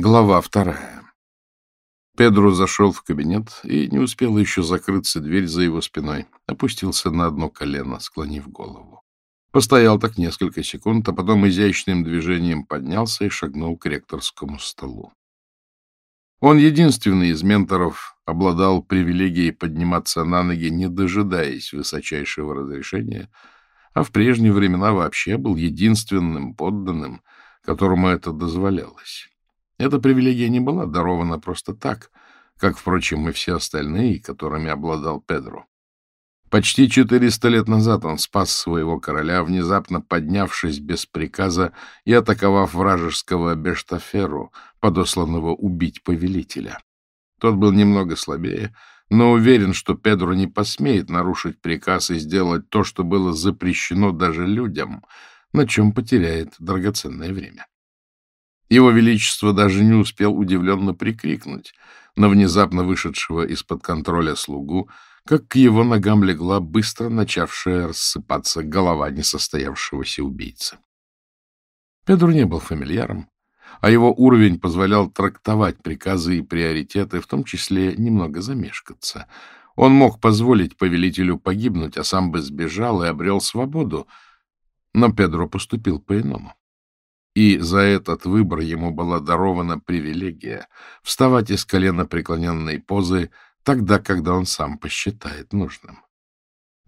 Глава вторая. Педро зашел в кабинет и не успел еще закрыться дверь за его спиной. Опустился на одно колено, склонив голову. Постоял так несколько секунд, а потом изящным движением поднялся и шагнул к ректорскому столу. Он единственный из менторов обладал привилегией подниматься на ноги, не дожидаясь высочайшего разрешения, а в прежние времена вообще был единственным подданным, которому это дозволялось. Эта привилегия не была дарована просто так, как, впрочем, и все остальные, которыми обладал Педро. Почти 400 лет назад он спас своего короля, внезапно поднявшись без приказа и атаковав вражеского Бештаферу, подосланного убить повелителя. Тот был немного слабее, но уверен, что Педро не посмеет нарушить приказ и сделать то, что было запрещено даже людям, на чем потеряет драгоценное время. Его Величество даже не успел удивленно прикрикнуть на внезапно вышедшего из-под контроля слугу, как к его ногам легла быстро начавшая рассыпаться голова несостоявшегося убийцы. Педро не был фамильяром, а его уровень позволял трактовать приказы и приоритеты, в том числе немного замешкаться. Он мог позволить повелителю погибнуть, а сам бы сбежал и обрел свободу, но Педро поступил по-иному и за этот выбор ему была дарована привилегия вставать из колена преклоненной позы тогда, когда он сам посчитает нужным.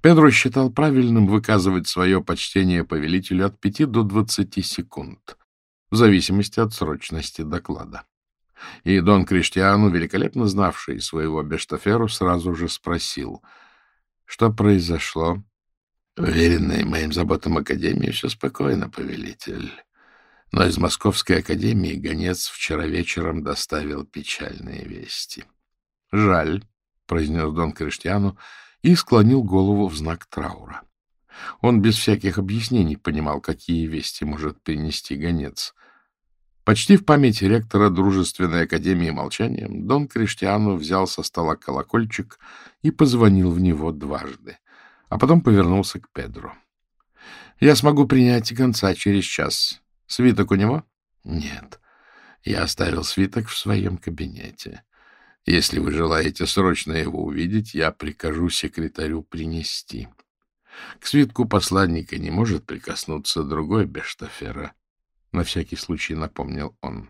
Педро считал правильным выказывать свое почтение повелителю от пяти до двадцати секунд, в зависимости от срочности доклада. И Дон Криштиану, великолепно знавший своего Бештаферу, сразу же спросил, что произошло. — Уверенный моим заботам Академии, все спокойно, повелитель. Но из Московской академии гонец вчера вечером доставил печальные вести. — Жаль, — произнес Дон Криштиану и склонил голову в знак траура. Он без всяких объяснений понимал, какие вести может принести гонец. Почти в память ректора Дружественной Академии Молчанием Дон Криштиану взял со стола колокольчик и позвонил в него дважды, а потом повернулся к Педро. — Я смогу принять гонца через час. Свиток у него? Нет. Я оставил свиток в своем кабинете. Если вы желаете срочно его увидеть, я прикажу секретарю принести. К свитку посланника не может прикоснуться другой Бештафера. На всякий случай напомнил он.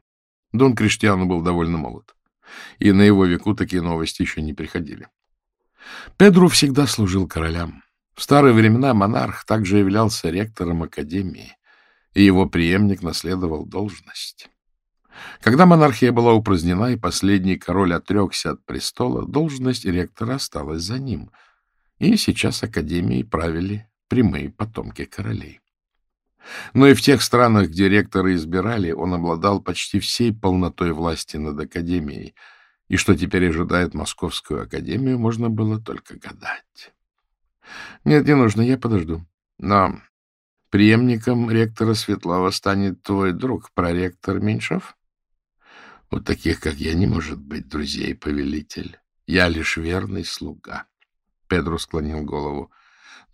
Дон Криштиану был довольно молод, и на его веку такие новости еще не приходили. Педру всегда служил королям. В старые времена монарх также являлся ректором академии и его преемник наследовал должность. Когда монархия была упразднена и последний король отрекся от престола, должность ректора осталась за ним, и сейчас Академией правили прямые потомки королей. Но и в тех странах, где ректора избирали, он обладал почти всей полнотой власти над Академией, и что теперь ожидает Московскую Академию, можно было только гадать. Нет, не нужно, я подожду. Но Преемником ректора Светлова станет твой друг, проректор Меньшов? У таких, как я, не может быть друзей, повелитель. Я лишь верный слуга. Педро склонил голову.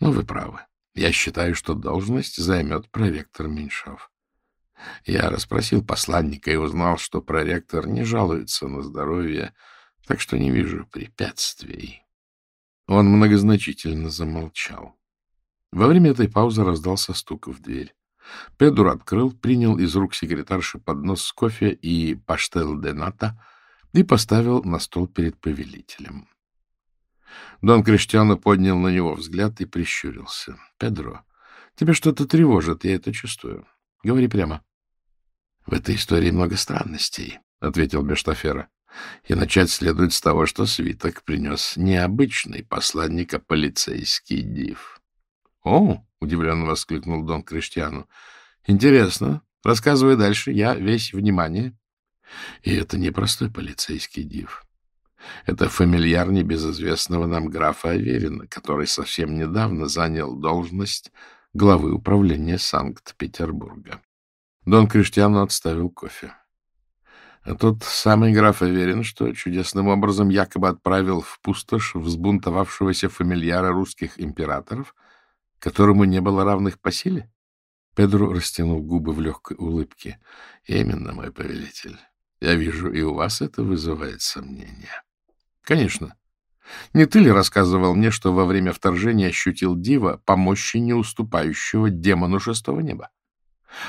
Ну, вы правы. Я считаю, что должность займет проректор Меньшов. Я расспросил посланника и узнал, что проректор не жалуется на здоровье, так что не вижу препятствий. Он многозначительно замолчал. Во время этой паузы раздался стук в дверь. Педро открыл, принял из рук секретарши поднос с кофе и паштел де ната и поставил на стол перед повелителем. Дон Криштиано поднял на него взгляд и прищурился. — Педро, тебя что-то тревожит, я это чувствую. Говори прямо. — В этой истории много странностей, — ответил Бештафера. — И начать следует с того, что свиток принес необычный посланник, а полицейский див. О, удивленно воскликнул Дон Криштиану. Интересно. Рассказывай дальше. Я весь внимание. И это не простой полицейский див. Это фамильяр небезызвестного нам графа Аверина, который совсем недавно занял должность главы управления Санкт-Петербурга. Дон Криштиану отставил кофе. А тот самый граф Аверин, что чудесным образом якобы отправил в пустошь взбунтовавшегося фамильяра русских императоров — которому не было равных по силе? Педро растянул губы в легкой улыбке. — Именно, мой повелитель. Я вижу, и у вас это вызывает сомнения. Конечно. Не ты ли рассказывал мне, что во время вторжения ощутил дива по мощи не уступающего демону шестого неба?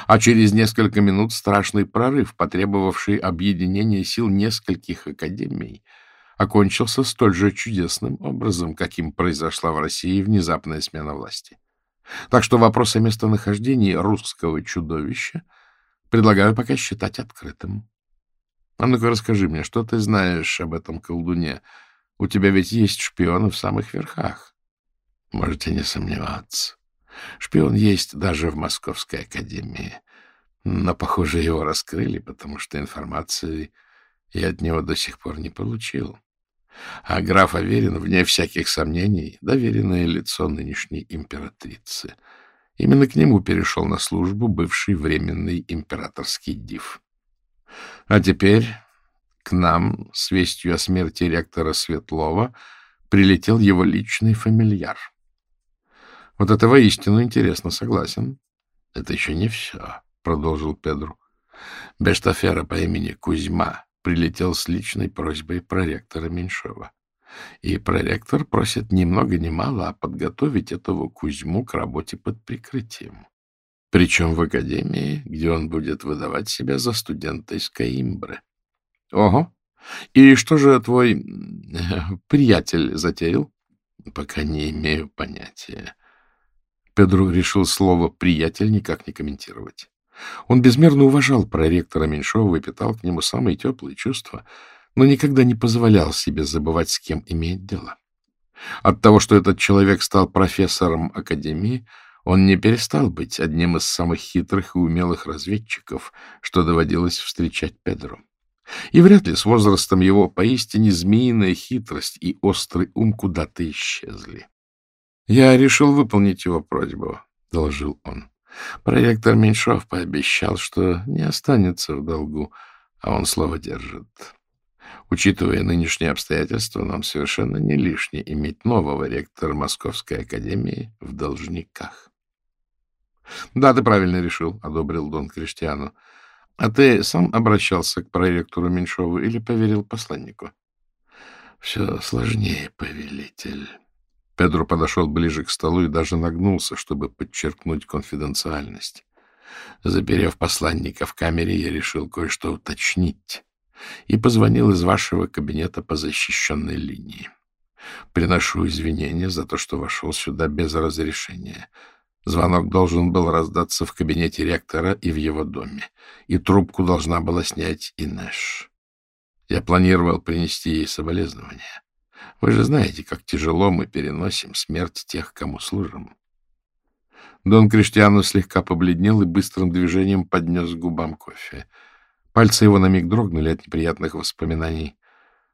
А через несколько минут страшный прорыв, потребовавший объединения сил нескольких академий, окончился столь же чудесным образом, каким произошла в России внезапная смена власти. Так что вопрос о местонахождении русского чудовища предлагаю пока считать открытым. А ну-ка расскажи мне, что ты знаешь об этом колдуне? У тебя ведь есть шпионы в самых верхах. Можете не сомневаться. Шпион есть даже в Московской академии. Но, похоже, его раскрыли, потому что информации я от него до сих пор не получил. А граф Аверин, вне всяких сомнений, доверенное лицо нынешней императрицы. Именно к нему перешел на службу бывший временный императорский див. А теперь к нам с вестью о смерти ректора Светлова прилетел его личный фамильяр. Вот это воистину интересно, согласен. — Это еще не все, — продолжил Педру. Бештафера по имени Кузьма прилетел с личной просьбой проректора Меньшова. И проректор просит ни много ни мало, а подготовить этого Кузьму к работе под прикрытием. Причем в академии, где он будет выдавать себя за студента из Каимбры. — Ого! И что же твой приятель затеял? — Пока не имею понятия. Педро решил слово «приятель» никак не комментировать. Он безмерно уважал проректора Меньшова и питал к нему самые теплые чувства, но никогда не позволял себе забывать, с кем имеет дело. От того, что этот человек стал профессором Академии, он не перестал быть одним из самых хитрых и умелых разведчиков, что доводилось встречать Педро. И вряд ли с возрастом его поистине змеиная хитрость и острый ум куда-то исчезли. — Я решил выполнить его просьбу, — доложил он. Проректор Меньшов пообещал, что не останется в долгу, а он слово держит. Учитывая нынешние обстоятельства, нам совершенно не лишне иметь нового ректора Московской академии в должниках. — Да, ты правильно решил, — одобрил Дон Криштиану. — А ты сам обращался к проректору Меньшову или поверил посланнику? — Все сложнее, повелитель. Педро подошел ближе к столу и даже нагнулся, чтобы подчеркнуть конфиденциальность. Заперев посланника в камере, я решил кое-что уточнить и позвонил из вашего кабинета по защищенной линии. Приношу извинения за то, что вошел сюда без разрешения. Звонок должен был раздаться в кабинете ректора и в его доме, и трубку должна была снять Инеш. Я планировал принести ей соболезнования. Вы же знаете, как тяжело мы переносим смерть тех, кому служим. Дон Криштиану слегка побледнел и быстрым движением поднес к губам кофе. Пальцы его на миг дрогнули от неприятных воспоминаний.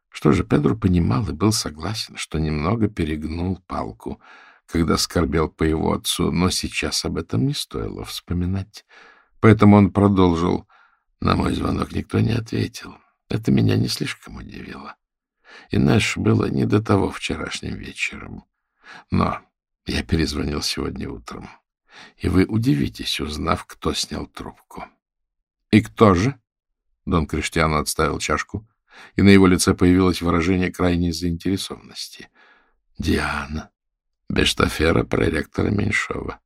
Что же, Педро понимал и был согласен, что немного перегнул палку, когда скорбел по его отцу, но сейчас об этом не стоило вспоминать. Поэтому он продолжил. На мой звонок никто не ответил. Это меня не слишком удивило. И наш было не до того вчерашним вечером. Но я перезвонил сегодня утром. И вы удивитесь, узнав, кто снял трубку. — И кто же? Дон Криштиану отставил чашку, и на его лице появилось выражение крайней заинтересованности. — Диана, Бештафера проректора Меньшова.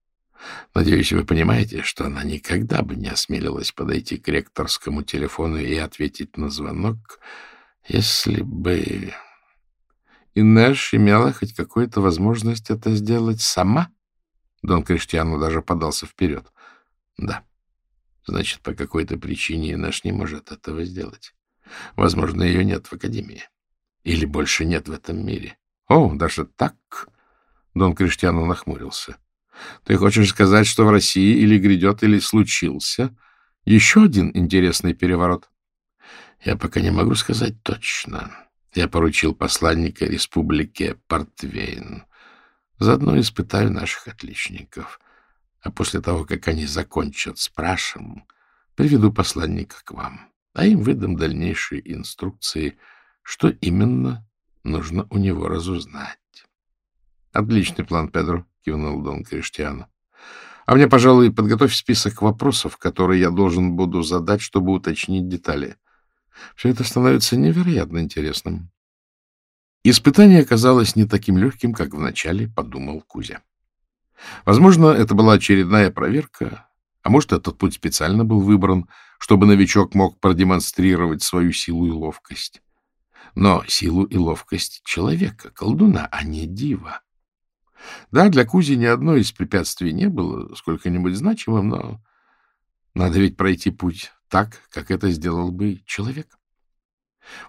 Надеюсь, вы понимаете, что она никогда бы не осмелилась подойти к ректорскому телефону и ответить на звонок, если бы Инеш имела хоть какую-то возможность это сделать сама? Дон Криштиану даже подался вперед. Да. Значит, по какой-то причине Инеш не может этого сделать. Возможно, ее нет в Академии. Или больше нет в этом мире. О, даже так? Дон Криштиану нахмурился. Ты хочешь сказать, что в России или грядет, или случился еще один интересный переворот? Я пока не могу сказать точно. Я поручил посланника республике Портвейн. Заодно испытаю наших отличников. А после того, как они закончат с Прашем, приведу посланника к вам, а им выдам дальнейшие инструкции, что именно нужно у него разузнать. — Отличный план, Педро, — кивнул Дон Криштиану. — А мне, пожалуй, подготовь список вопросов, которые я должен буду задать, чтобы уточнить детали. Все это становится невероятно интересным. Испытание оказалось не таким легким, как вначале подумал Кузя. Возможно, это была очередная проверка, а может, этот путь специально был выбран, чтобы новичок мог продемонстрировать свою силу и ловкость. Но силу и ловкость человека, колдуна, а не дива. Да, для Кузи ни одно из препятствий не было сколько-нибудь значимым, но надо ведь пройти путь так, как это сделал бы человек.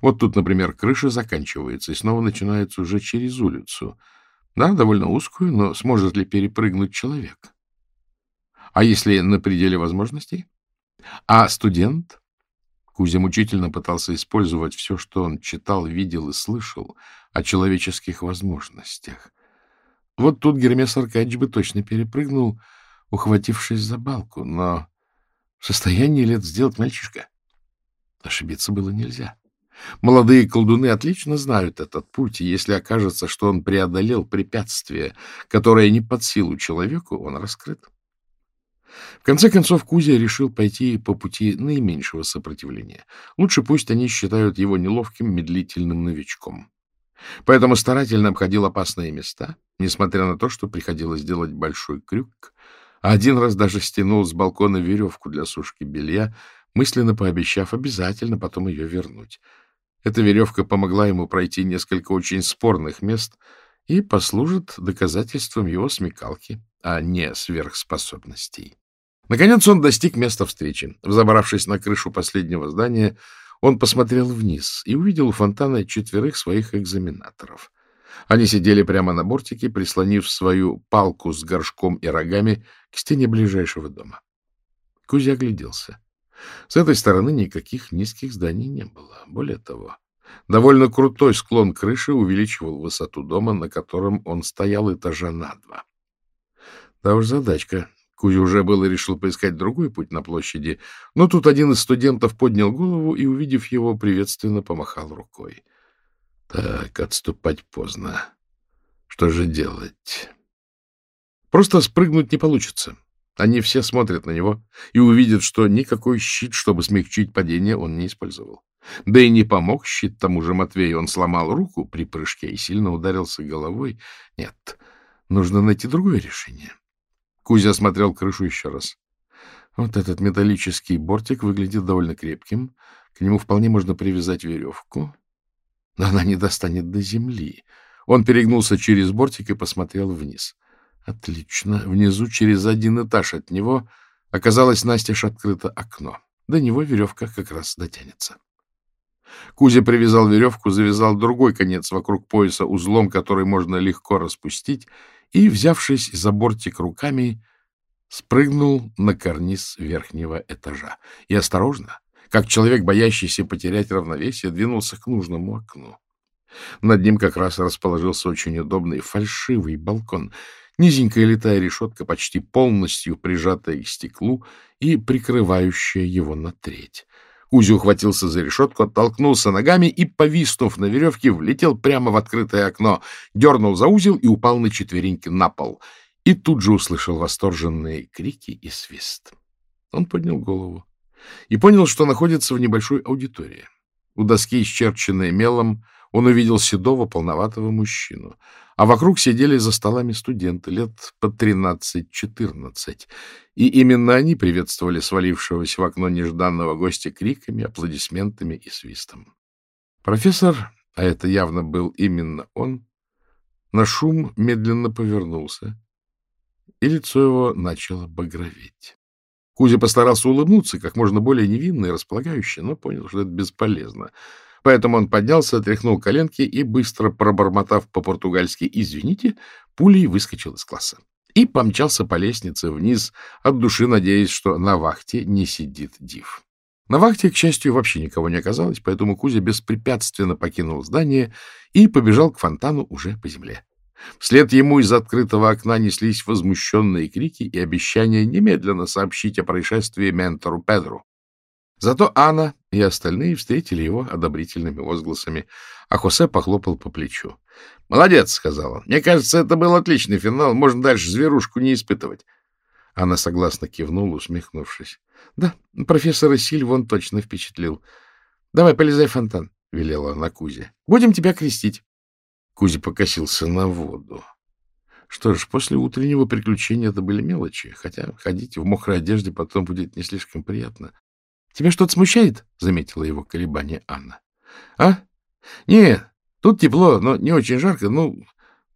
Вот тут, например, крыша заканчивается и снова начинается уже через улицу. Да, довольно узкую, но сможет ли перепрыгнуть человек? А если на пределе возможностей? А студент? Кузя мучительно пытался использовать все, что он читал, видел и слышал о человеческих возможностях. Вот тут Гермес Аркадьевич бы точно перепрыгнул, ухватившись за балку, но в состоянии это сделать мальчишка? Ошибиться было нельзя. Молодые колдуны отлично знают этот путь, и если окажется, что он преодолел препятствие, которое не под силу человеку, он раскрыт. В конце концов, Кузя решил пойти по пути наименьшего сопротивления. Лучше пусть они считают его неловким, медлительным новичком. Поэтому старательно обходил опасные места, несмотря на то, что приходилось делать большой крюк, один раз даже стянул с балкона веревку для сушки белья, мысленно пообещав обязательно потом ее вернуть. Эта веревка помогла ему пройти несколько очень спорных мест и послужит доказательством его смекалки, а не сверхспособностей. Наконец он достиг места встречи. Взобравшись на крышу последнего здания, он посмотрел вниз и увидел у фонтана четверых своих экзаменаторов. Они сидели прямо на бортике, прислонив свою палку с горшком и рогами к стене ближайшего дома. Кузя огляделся. С этой стороны никаких низких зданий не было. Более того, довольно крутой склон крыши увеличивал высоту дома, на котором он стоял этажа на два. Да уж задачка. Кузя уже было решил поискать другой путь на площади, но тут один из студентов поднял голову и, увидев его, приветственно помахал рукой. Так, отступать поздно. Что же делать? Просто спрыгнуть не получится. Они все смотрят на него и увидят, что никакой щит, чтобы смягчить падение, он не использовал. Да и не помог щит тому же Матвею. Он сломал руку при прыжке и сильно ударился головой. Нет, нужно найти другое решение. Кузя осмотрел крышу еще раз. Вот этот металлический бортик выглядит довольно крепким. К нему вполне можно привязать веревку. Но она не достанет до земли. Он перегнулся через бортик и посмотрел вниз. Отлично. Внизу, через один этаж от него, оказалось настежь открыто окно. До него веревка как раз дотянется. Кузя привязал веревку, завязал другой конец вокруг пояса узлом, который можно легко распустить, и, взявшись за бортик руками, спрыгнул на карниз верхнего этажа. И осторожно, как человек, боящийся потерять равновесие, двинулся к нужному окну. Над ним как раз расположился очень удобный фальшивый балкон — Низенькая летая решетка, почти полностью прижатая к стеклу и прикрывающая его на треть. Кузя ухватился за решетку, оттолкнулся ногами и, повиснув на веревке, влетел прямо в открытое окно, дернул за узел и упал на четвереньки на пол. И тут же услышал восторженные крики и свист. Он поднял голову и понял, что находится в небольшой аудитории. У доски, исчерченной мелом, он увидел седого, полноватого мужчину, а вокруг сидели за столами студенты лет по 13-14, и именно они приветствовали свалившегося в окно нежданного гостя криками, аплодисментами и свистом. Профессор, а это явно был именно он, на шум медленно повернулся, и лицо его начало багроветь. Кузя постарался улыбнуться как можно более невинно и располагающе, но понял, что это бесполезно — Поэтому он поднялся, тряхнул коленки и, быстро пробормотав по-португальски «извините», пулей выскочил из класса. И помчался по лестнице вниз, от души надеясь, что на вахте не сидит Див. На вахте, к счастью, вообще никого не оказалось, поэтому Кузя беспрепятственно покинул здание и побежал к фонтану уже по земле. Вслед ему из открытого окна неслись возмущенные крики и обещания немедленно сообщить о происшествии ментору Педру. Зато Анна и остальные встретили его одобрительными возгласами, а Хосе похлопал по плечу. — Молодец, — сказал он. — Мне кажется, это был отличный финал. Можно дальше зверушку не испытывать. Она согласно кивнула, усмехнувшись. — Да, профессора Сильва он точно впечатлил. — Давай, полезай в фонтан, — велела она Кузе. — Будем тебя крестить. Кузя покосился на воду. Что ж, после утреннего приключения это были мелочи, хотя ходить в мокрой одежде потом будет не слишком приятно. — Тебя что-то смущает? — заметила его колебание Анна. — А? Не, тут тепло, но не очень жарко. Ну,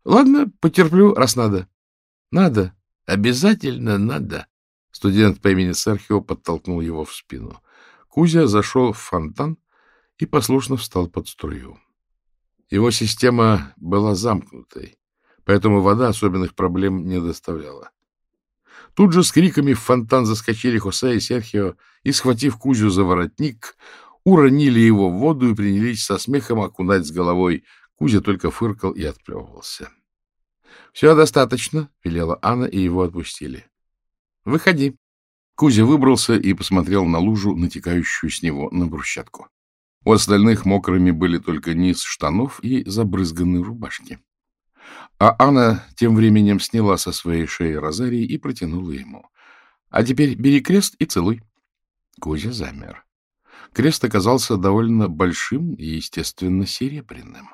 ладно, потерплю, раз надо. — Надо. Обязательно надо. Студент по имени Серхио подтолкнул его в спину. Кузя зашел в фонтан и послушно встал под струю. Его система была замкнутой, поэтому вода особенных проблем не доставляла. Тут же с криками в фонтан заскочили Хосе и Серхио и, схватив Кузю за воротник, уронили его в воду и принялись со смехом окунать с головой. Кузя только фыркал и отплевывался. — Все достаточно, — велела Анна, и его отпустили. — Выходи. Кузя выбрался и посмотрел на лужу, натекающую с него на брусчатку. У остальных мокрыми были только низ штанов и забрызганные рубашки. А Анна тем временем сняла со своей шеи розарий и протянула ему. — А теперь бери крест и целуй. Кузя замер. Крест оказался довольно большим и, естественно, серебряным.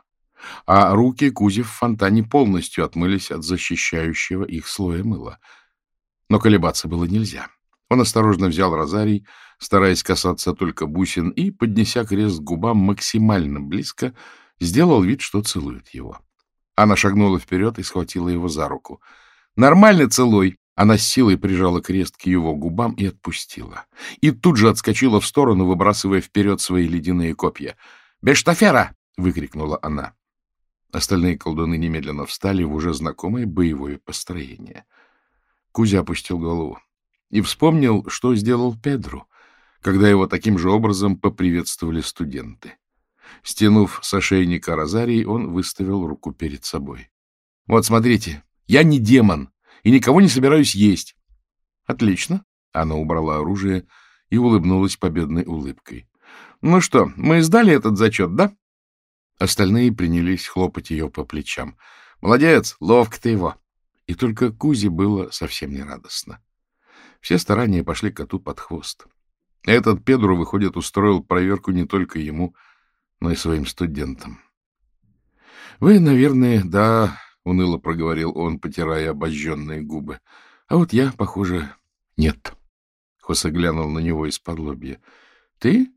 А руки Кузи в фонтане полностью отмылись от защищающего их слоя мыла. Но колебаться было нельзя. Он осторожно взял розарий, стараясь касаться только бусин, и, поднеся крест к губам максимально близко, сделал вид, что целует его. Она шагнула вперед и схватила его за руку. «Нормально целуй!» Она с силой прижала крест к его губам и отпустила. И тут же отскочила в сторону, выбрасывая вперед свои ледяные копья. «Бештафера!» — выкрикнула она. Остальные колдуны немедленно встали в уже знакомое боевое построение. Кузя опустил голову и вспомнил, что сделал Педру, когда его таким же образом поприветствовали студенты. Стянув с ошейника розарий, он выставил руку перед собой. — Вот смотрите, я не демон и никого не собираюсь есть. — Отлично. Она убрала оружие и улыбнулась победной улыбкой. — Ну что, мы сдали этот зачет, да? Остальные принялись хлопать ее по плечам. — Молодец, ловко ты его. И только Кузе было совсем нерадостно. Все старания пошли коту под хвост. Этот Педру, выходит, устроил проверку не только ему, но и своим студентам. — Вы, наверное, да, — уныло проговорил он, потирая обожженные губы. — А вот я, похоже, нет. Хосе глянул на него из-под лобья. — Ты?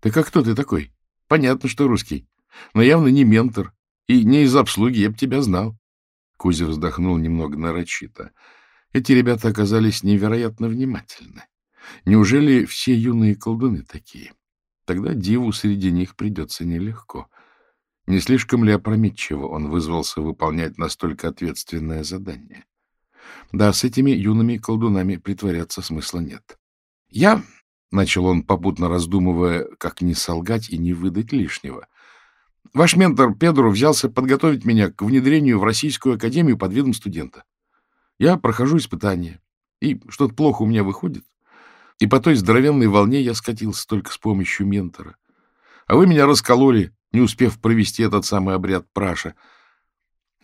Ты как кто ты такой? Понятно, что русский, но явно не ментор, и не из обслуги, я б тебя знал. Кузя вздохнул немного нарочито. Эти ребята оказались невероятно внимательны. Неужели все юные колдуны такие? Тогда диву среди них придется нелегко. Не слишком ли опрометчиво он вызвался выполнять настолько ответственное задание? Да, с этими юными колдунами притворяться смысла нет. Я, — начал он, попутно раздумывая, как не солгать и не выдать лишнего, — ваш ментор Педро взялся подготовить меня к внедрению в Российскую Академию под видом студента. Я прохожу испытания, и что-то плохо у меня выходит. И по той здоровенной волне я скатился только с помощью ментора. А вы меня раскололи, не успев провести этот самый обряд праша.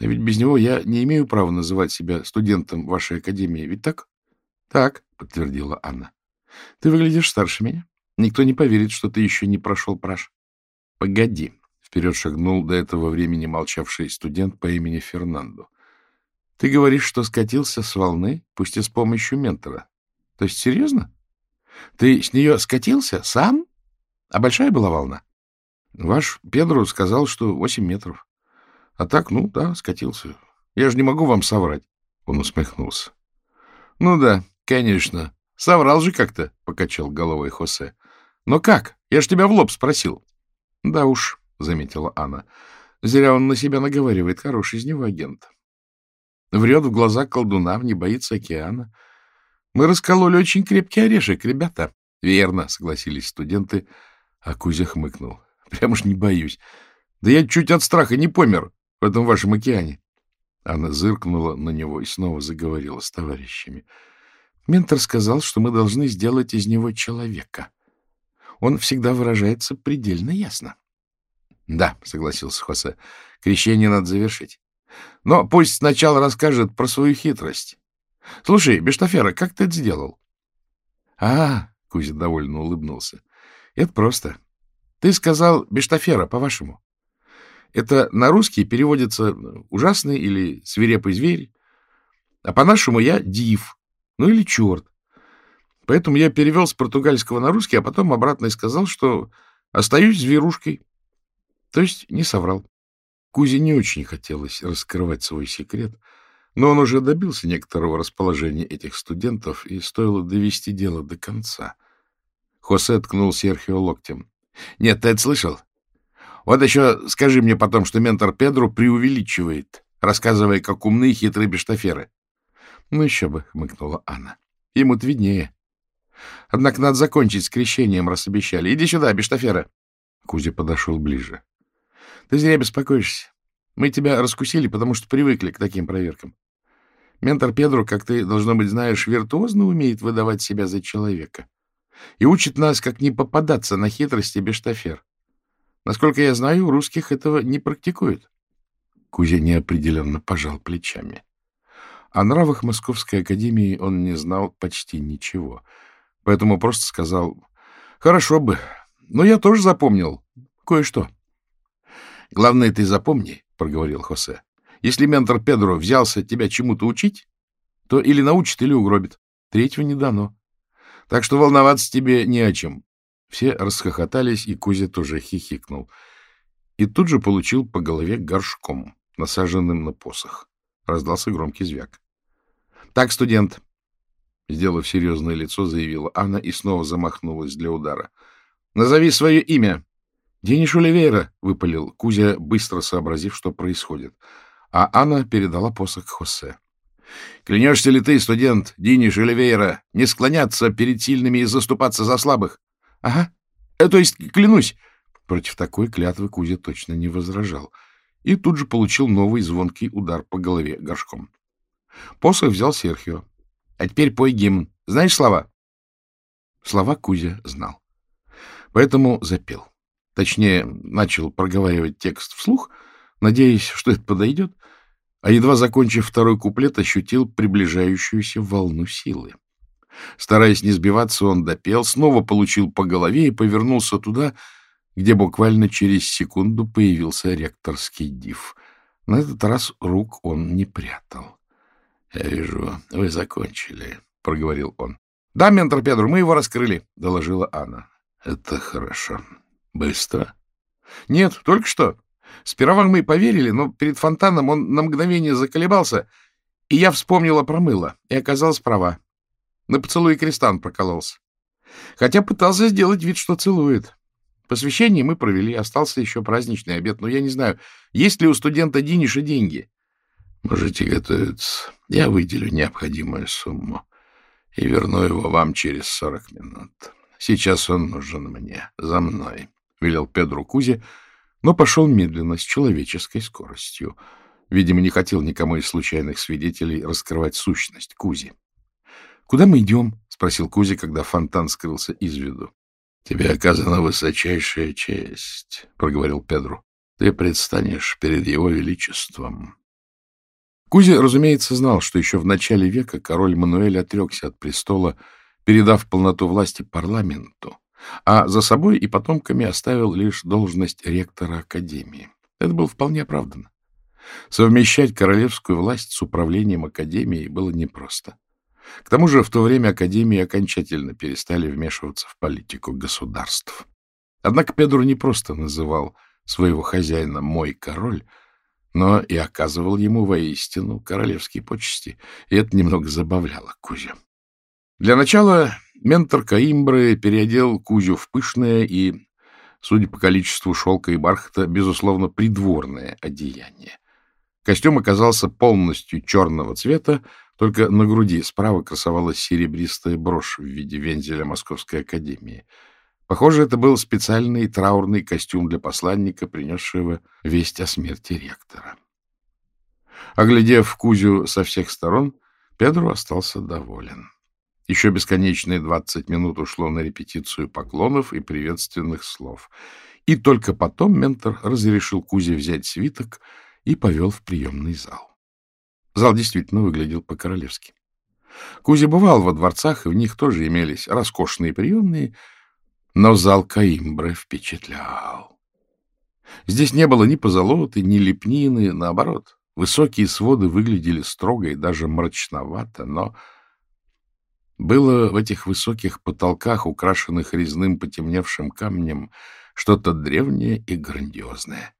А ведь без него я не имею права называть себя студентом вашей академии, ведь так? — Так, — подтвердила Анна. — Ты выглядишь старше меня. Никто не поверит, что ты еще не прошел праш. — Погоди, — вперед шагнул до этого времени молчавший студент по имени Фернандо. — Ты говоришь, что скатился с волны, пусть и с помощью ментора. То есть серьезно? Ты с нее скатился сам? А большая была волна? Ваш Педро сказал, что восемь метров. А так, ну да, скатился. Я же не могу вам соврать. Он усмехнулся. Ну да, конечно. Соврал же как-то, покачал головой Хосе. Но как? Я ж тебя в лоб спросил. Да уж, заметила Анна. Зря он на себя наговаривает. Хороший из него агент. Врет в глаза колдунам, не боится океана. Мы раскололи очень крепкий орешек, ребята. — Верно, — согласились студенты, а Кузя хмыкнул. — Прям уж не боюсь. Да я чуть от страха не помер в этом вашем океане. Она зыркнула на него и снова заговорила с товарищами. Ментор сказал, что мы должны сделать из него человека. Он всегда выражается предельно ясно. — Да, — согласился Хосе, — крещение надо завершить. Но пусть сначала расскажет про свою хитрость. — Слушай, Бештафера, как ты это сделал? — А, — Кузя довольно улыбнулся, — это просто. Ты сказал «бештафера», по-вашему. Это на русский переводится «ужасный» или «свирепый зверь», а по-нашему я «див», ну или «черт». Поэтому я перевел с португальского на русский, а потом обратно и сказал, что остаюсь зверушкой. То есть не соврал. Кузе не очень хотелось раскрывать свой секрет, но он уже добился некоторого расположения этих студентов, и стоило довести дело до конца. Хосе ткнул Серхио локтем. — Нет, ты это слышал? Вот еще скажи мне потом, что ментор Педро преувеличивает, рассказывая, как умные хитрые бештаферы. — Ну еще бы, — хмыкнула Анна. — Ему-то виднее. Однако надо закончить с крещением, раз обещали. Иди сюда, бештафера. Кузя подошел ближе. — Ты зря беспокоишься. Мы тебя раскусили, потому что привыкли к таким проверкам. Ментор Педро, как ты, должно быть, знаешь, виртуозно умеет выдавать себя за человека и учит нас, как не попадаться на хитрости бештафер. Насколько я знаю, русских этого не практикуют. Кузя неопределенно пожал плечами. О нравах Московской академии он не знал почти ничего, поэтому просто сказал, «Хорошо бы, но я тоже запомнил кое-что». «Главное, ты запомни», — проговорил Хосе, «если ментор Педро взялся тебя чему-то учить, то или научит, или угробит. Третьего не дано. Так что волноваться тебе не о чем. Все расхохотались, и Кузя тоже хихикнул. И тут же получил по голове горшком, насаженным на посох. Раздался громкий звяк. — Так, студент, — сделав серьезное лицо, заявила Анна и снова замахнулась для удара. — Назови свое имя. — Дениш Оливейра, — выпалил Кузя, быстро сообразив, что происходит. А Анна передала посох Хосе. — Клянешься ли ты, студент Диниш Оливейра, не склоняться перед сильными и заступаться за слабых? — Ага. Э, то есть, клянусь. Против такой клятвы Кузя точно не возражал. И тут же получил новый звонкий удар по голове горшком. Посох взял Серхио. — А теперь пой гимн. Знаешь слова? Слова Кузя знал. Поэтому запел. Точнее, начал проговаривать текст вслух, надеясь, что это подойдет, а едва закончив второй куплет, ощутил приближающуюся волну силы. Стараясь не сбиваться, он допел, снова получил по голове и повернулся туда, где буквально через секунду появился ректорский див. На этот раз рук он не прятал. — Я вижу, вы закончили, — проговорил он. — Да, ментор Педро, мы его раскрыли, — доложила Анна. — Это хорошо. Быстро? — Нет, только что. Сперва мы поверили, но перед фонтаном он на мгновение заколебался, и я вспомнила про мыло, и оказалась права. На поцелуй крестан прокололся. Хотя пытался сделать вид, что целует. Посвящение мы провели, остался еще праздничный обед, но я не знаю, есть ли у студента Диниша деньги. Можете готовиться. Я выделю необходимую сумму и верну его вам через сорок минут. Сейчас он нужен мне. За мной, — велел Педру Кузе, но пошел медленно, с человеческой скоростью. Видимо, не хотел никому из случайных свидетелей раскрывать сущность Кузи. Куда мы идем? — спросил Кузя, когда фонтан скрылся из виду. — Тебе оказана высочайшая честь, — проговорил Педру. — Ты предстанешь перед его величеством. Кузя, разумеется, знал, что еще в начале века король Мануэль отрекся от престола, передав полноту власти парламенту, а за собой и потомками оставил лишь должность ректора Академии. Это было вполне оправдано. Совмещать королевскую власть с управлением Академией было непросто. К тому же в то время Академии окончательно перестали вмешиваться в политику государств. Однако Педро не просто называл своего хозяина «мой король», но и оказывал ему воистину королевские почести, и это немного забавляло Кузю. Для начала ментор Каимбры переодел Кузю в пышное и, судя по количеству шелка и бархата, безусловно, придворное одеяние. Костюм оказался полностью черного цвета, только на груди справа красовалась серебристая брошь в виде вензеля Московской академии. Похоже, это был специальный траурный костюм для посланника, принесшего весть о смерти ректора. Оглядев Кузю со всех сторон, Педро остался доволен. Еще бесконечные двадцать минут ушло на репетицию поклонов и приветственных слов. И только потом ментор разрешил Кузе взять свиток и повел в приемный зал. Зал действительно выглядел по-королевски. Кузя бывал во дворцах, и в них тоже имелись роскошные приемные, Но зал Каимбры впечатлял. Здесь не было ни позолоты, ни лепнины, наоборот. Высокие своды выглядели строго и даже мрачновато, но было в этих высоких потолках, украшенных резным потемневшим камнем, что-то древнее и грандиозное.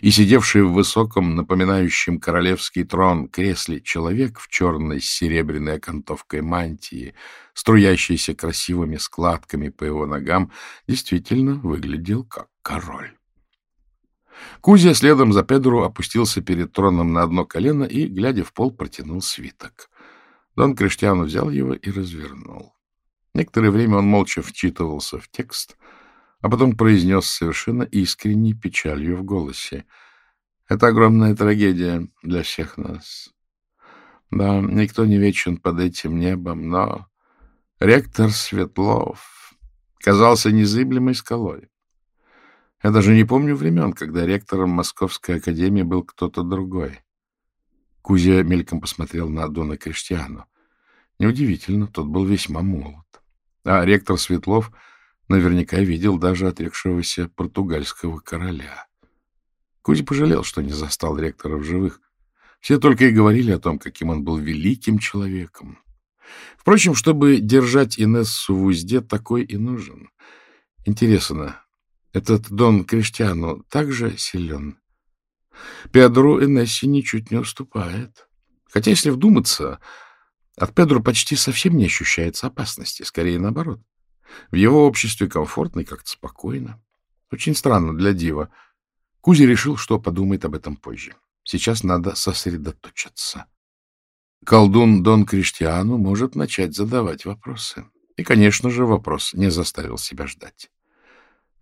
И сидевший в высоком, напоминающем королевский трон, кресле человек в черной с серебряной окантовкой мантии, струящейся красивыми складками по его ногам, действительно выглядел как король. Кузя следом за Педру опустился перед троном на одно колено и, глядя в пол, протянул свиток. Дон Криштиану взял его и развернул. Некоторое время он молча вчитывался в текст, а потом произнес совершенно искренней печалью в голосе. «Это огромная трагедия для всех нас. Да, никто не вечен под этим небом, но ректор Светлов казался незыблемой скалой. Я даже не помню времен, когда ректором Московской академии был кто-то другой. Кузя мельком посмотрел на Дона Криштиану. Неудивительно, тот был весьма молод. А ректор Светлов наверняка видел даже отрекшегося португальского короля. Кузя пожалел, что не застал ректора в живых. Все только и говорили о том, каким он был великим человеком. Впрочем, чтобы держать Инессу в узде, такой и нужен. Интересно, этот Дон Криштиану также силен? Педру Инесси ничуть не уступает. Хотя, если вдуматься, от Педру почти совсем не ощущается опасности, скорее наоборот. В его обществе комфортно и как-то спокойно. Очень странно для Дива. Кузи решил, что подумает об этом позже. Сейчас надо сосредоточиться. Колдун Дон Криштиану может начать задавать вопросы. И, конечно же, вопрос не заставил себя ждать.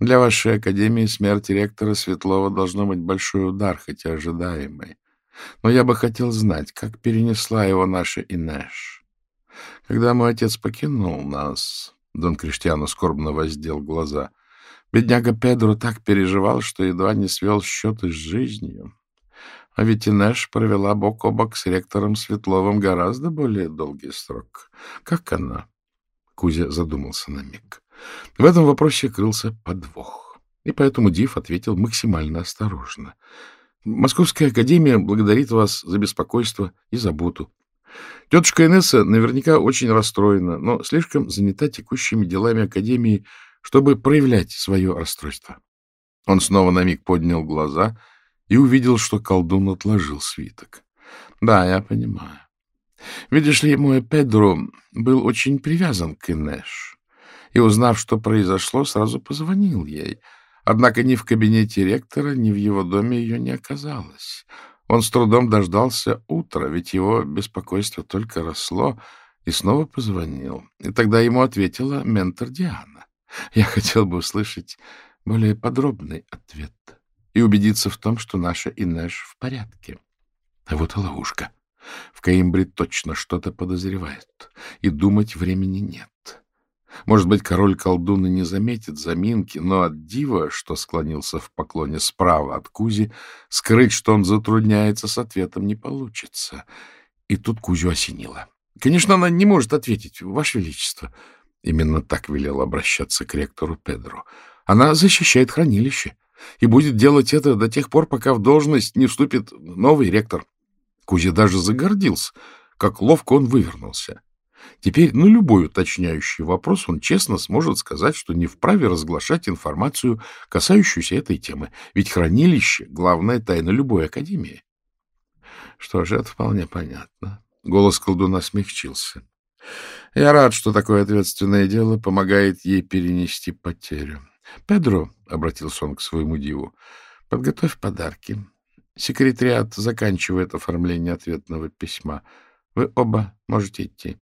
Для вашей академии смерть ректора Светлова должно быть большой удар, хотя ожидаемый. Но я бы хотел знать, как перенесла его наша Инеш. Когда мой отец покинул нас, Дон Криштиану скорбно воздел глаза, бедняга Педро так переживал, что едва не свел счеты с жизнью. А ведь Инеш провела бок о бок с ректором Светловым гораздо более долгий срок. Как она? Кузя задумался на миг. В этом вопросе крылся подвох, и поэтому Див ответил максимально осторожно. Московская академия благодарит вас за беспокойство и заботу. Тетушка Инесса наверняка очень расстроена, но слишком занята текущими делами академии, чтобы проявлять свое расстройство. Он снова на миг поднял глаза и увидел, что колдун отложил свиток. — Да, я понимаю. Видишь ли, мой Педро был очень привязан к Инеш, и, узнав, что произошло, сразу позвонил ей — Однако ни в кабинете ректора, ни в его доме ее не оказалось. Он с трудом дождался утра, ведь его беспокойство только росло, и снова позвонил. И тогда ему ответила ментор Диана. Я хотел бы услышать более подробный ответ и убедиться в том, что наша Инеш в порядке. А вот и ловушка. В Каимбре точно что-то подозревает, и думать времени нет. Может быть, король-колдун и не заметит заминки, но от дива, что склонился в поклоне справа от Кузи, скрыть, что он затрудняется с ответом, не получится. И тут Кузю осенило. Конечно, она не может ответить, Ваше Величество. Именно так велел обращаться к ректору Педро. Она защищает хранилище и будет делать это до тех пор, пока в должность не вступит новый ректор. Кузя даже загордился, как ловко он вывернулся. Теперь на любой уточняющий вопрос он честно сможет сказать, что не вправе разглашать информацию, касающуюся этой темы, ведь хранилище — главная тайна любой академии. Что же, это вполне понятно. Голос колдуна смягчился. Я рад, что такое ответственное дело помогает ей перенести потерю. — Педро, — обратился он к своему диву, — подготовь подарки. Секретариат заканчивает оформление ответного письма. Вы оба можете идти.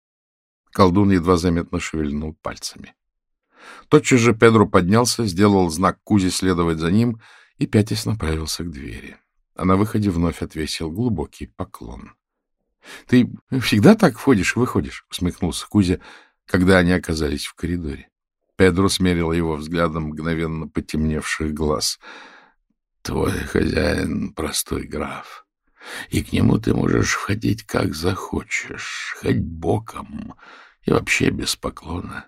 Колдун едва заметно шевельнул пальцами. Тотчас же Педро поднялся, сделал знак Кузе следовать за ним и пятясь направился к двери. А на выходе вновь отвесил глубокий поклон. — Ты всегда так входишь и выходишь? — усмехнулся Кузя, когда они оказались в коридоре. Педро смерил его взглядом мгновенно потемневших глаз. — Твой хозяин — простой граф, и к нему ты можешь входить как захочешь, хоть боком, и вообще без поклона.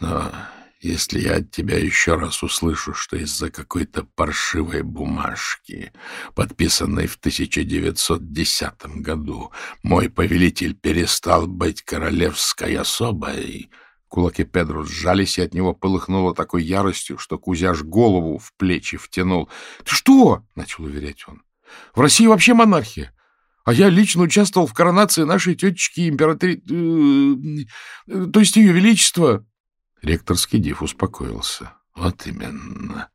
Но если я от тебя еще раз услышу, что из-за какой-то паршивой бумажки, подписанной в 1910 году, мой повелитель перестал быть королевской особой, Кулаки Педро сжались, и от него полыхнуло такой яростью, что Кузяш голову в плечи втянул. — Ты что? — начал уверять он. — В России вообще монархия. А я лично участвовал в коронации нашей тетечки императри... Э, то есть ее величества. Ректорский див успокоился. — Вот именно.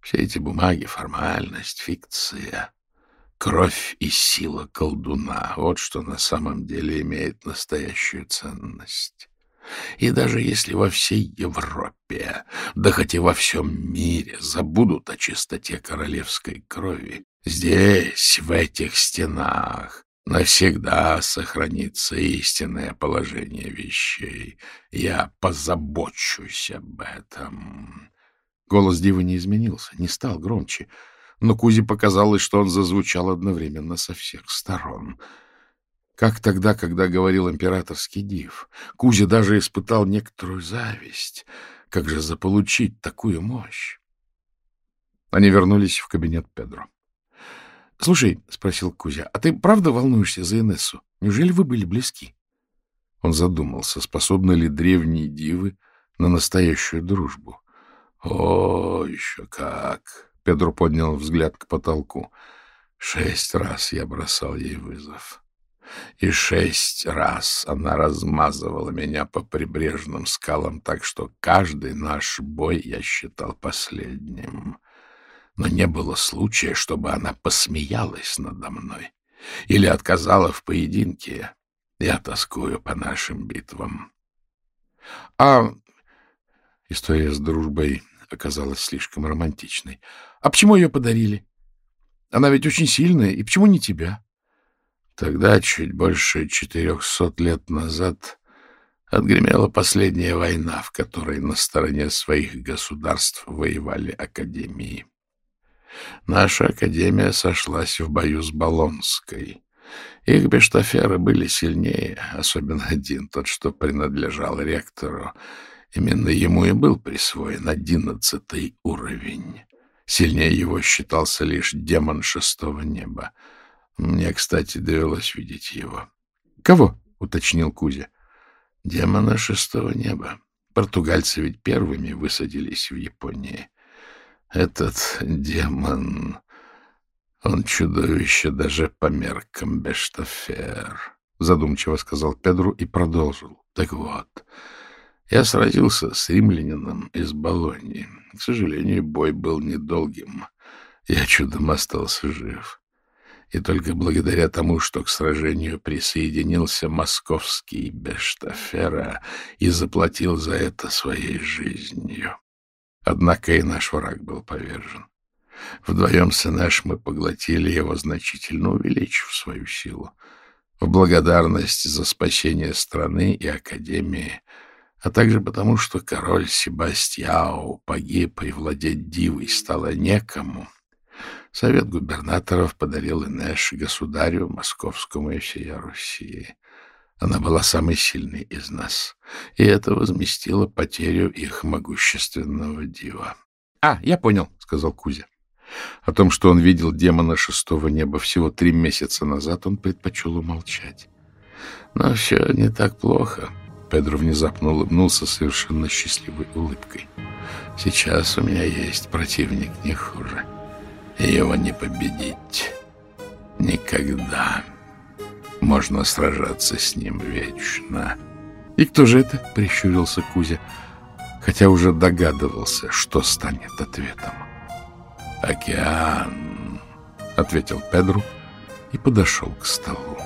Все эти бумаги — формальность, фикция. Кровь и сила колдуна — вот что на самом деле имеет настоящую ценность. И даже если во всей Европе, да хоть и во всем мире, забудут о чистоте королевской крови, здесь, в этих стенах, навсегда сохранится истинное положение вещей. Я позабочусь об этом. Голос Дивы не изменился, не стал громче, но Кузе показалось, что он зазвучал одновременно со всех сторон — как тогда, когда говорил императорский див. Кузя даже испытал некоторую зависть. Как же заполучить такую мощь? Они вернулись в кабинет Педро. — Слушай, — спросил Кузя, — а ты правда волнуешься за Инессу? Неужели вы были близки? Он задумался, способны ли древние дивы на настоящую дружбу. — О, еще как! — Педро поднял взгляд к потолку. — Шесть раз я бросал ей вызов. — и шесть раз она размазывала меня по прибрежным скалам, так что каждый наш бой я считал последним. Но не было случая, чтобы она посмеялась надо мной или отказала в поединке. Я тоскую по нашим битвам. А история с дружбой оказалась слишком романтичной. А почему ее подарили? Она ведь очень сильная, и почему не тебя? Тогда, чуть больше четырехсот лет назад, отгремела последняя война, в которой на стороне своих государств воевали академии. Наша академия сошлась в бою с Болонской. Их бештаферы были сильнее, особенно один, тот, что принадлежал ректору. Именно ему и был присвоен одиннадцатый уровень. Сильнее его считался лишь демон шестого неба — мне, кстати, довелось видеть его. — Кого? — уточнил Кузя. — Демона шестого неба. Португальцы ведь первыми высадились в Японии. Этот демон... Он чудовище даже по меркам Бештафер, — задумчиво сказал Педру и продолжил. Так вот, я сразился с римлянином из Болонии. К сожалению, бой был недолгим. Я чудом остался жив. И только благодаря тому, что к сражению присоединился московский Бештафера и заплатил за это своей жизнью. Однако и наш враг был повержен. Вдвоем с Инеш мы поглотили его, значительно увеличив свою силу. В благодарность за спасение страны и Академии, а также потому, что король Себастьяо погиб, и владеть дивой стало некому, Совет губернаторов подарил Инеш государю московскому и всей Руси. Она была самой сильной из нас, и это возместило потерю их могущественного дива. — А, я понял, — сказал Кузя. О том, что он видел демона шестого неба всего три месяца назад, он предпочел умолчать. Но все не так плохо. Педро внезапно улыбнулся совершенно счастливой улыбкой. Сейчас у меня есть противник не хуже. — его не победить. Никогда. Можно сражаться с ним вечно. — И кто же это? — прищурился Кузя, хотя уже догадывался, что станет ответом. — Океан, — ответил Педру и подошел к столу.